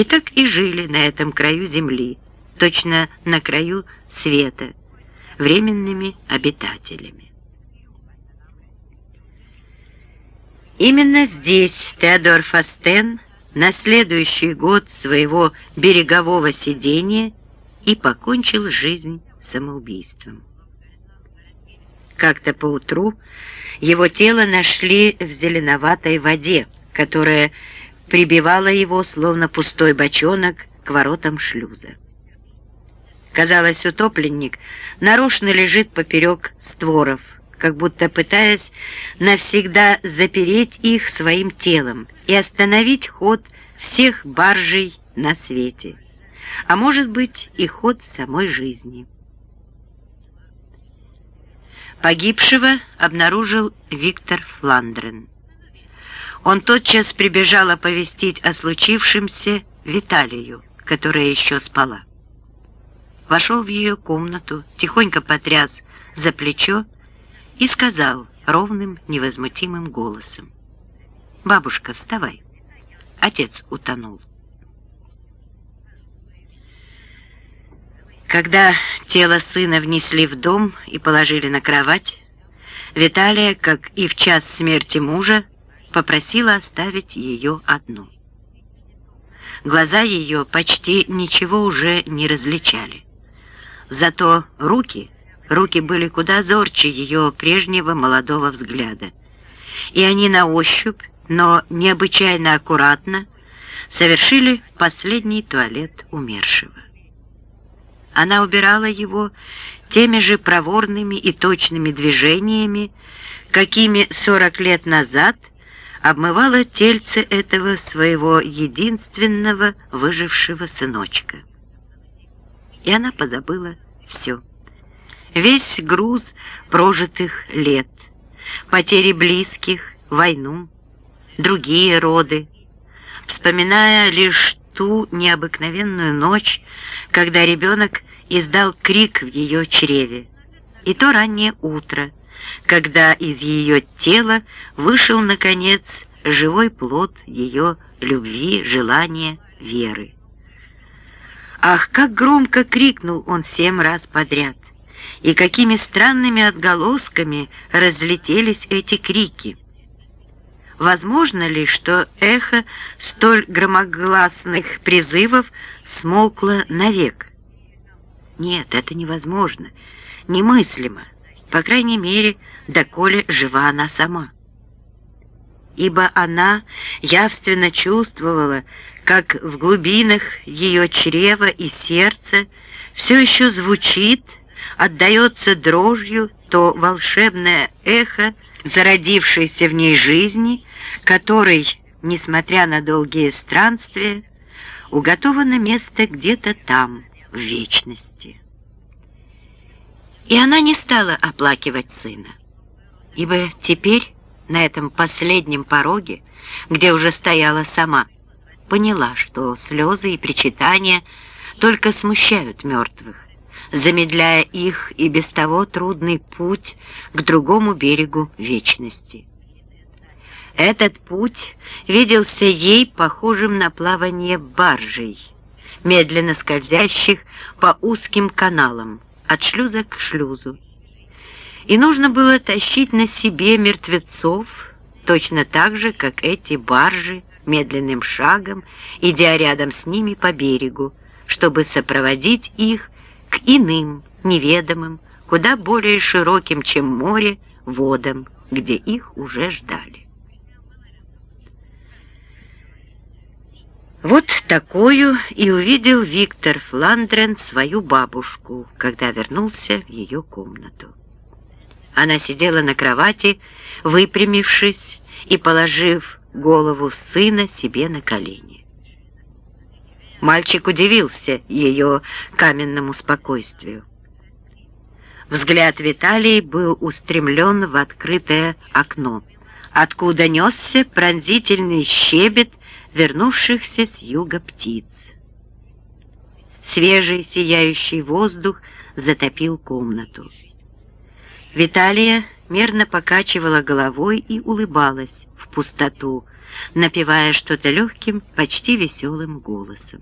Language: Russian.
И так и жили на этом краю земли, точно на краю света, временными обитателями. Именно здесь Теодор Фастен на следующий год своего берегового сидения и покончил жизнь самоубийством. Как-то поутру его тело нашли в зеленоватой воде, которая прибивала его, словно пустой бочонок, к воротам шлюза. Казалось, утопленник нарочно лежит поперек створов, как будто пытаясь навсегда запереть их своим телом и остановить ход всех баржей на свете, а может быть и ход самой жизни. Погибшего обнаружил Виктор Фландрен. Он тотчас прибежал оповестить о случившемся Виталию, которая еще спала. Вошел в ее комнату, тихонько потряс за плечо и сказал ровным, невозмутимым голосом. «Бабушка, вставай. Отец утонул». Когда тело сына внесли в дом и положили на кровать, Виталия, как и в час смерти мужа, попросила оставить ее одну. Глаза ее почти ничего уже не различали. Зато руки, руки были куда зорче ее прежнего молодого взгляда. И они на ощупь, но необычайно аккуратно, совершили последний туалет умершего. Она убирала его теми же проворными и точными движениями, какими сорок лет назад обмывала тельце этого своего единственного выжившего сыночка. И она позабыла все. Весь груз прожитых лет, потери близких, войну, другие роды, вспоминая лишь ту необыкновенную ночь, когда ребенок издал крик в ее чреве, и то раннее утро, когда из ее тела вышел, наконец, живой плод ее любви, желания, веры. Ах, как громко крикнул он семь раз подряд! И какими странными отголосками разлетелись эти крики! Возможно ли, что эхо столь громогласных призывов смолкло навек? Нет, это невозможно, немыслимо, по крайней мере, доколе жива она сама. Ибо она явственно чувствовала, как в глубинах ее чрева и сердца все еще звучит, отдается дрожью то волшебное эхо зародившейся в ней жизни, которой, несмотря на долгие странствия, уготовано место где-то там, в вечности. И она не стала оплакивать сына, ибо теперь на этом последнем пороге, где уже стояла сама, поняла, что слезы и причитания только смущают мертвых, замедляя их и без того трудный путь к другому берегу вечности. Этот путь виделся ей похожим на плавание баржей, медленно скользящих по узким каналам, от шлюза к шлюзу. И нужно было тащить на себе мертвецов, точно так же, как эти баржи, медленным шагом, идя рядом с ними по берегу, чтобы сопроводить их к иным, неведомым, куда более широким, чем море, водам, где их уже ждали. Вот такую и увидел Виктор Фландрен свою бабушку, когда вернулся в ее комнату. Она сидела на кровати, выпрямившись и положив голову сына себе на колени. Мальчик удивился ее каменному спокойствию. Взгляд Виталий был устремлен в открытое окно, откуда несся пронзительный щебет вернувшихся с юга птиц. Свежий сияющий воздух затопил комнату. Виталия мерно покачивала головой и улыбалась в пустоту, напевая что-то легким, почти веселым голосом.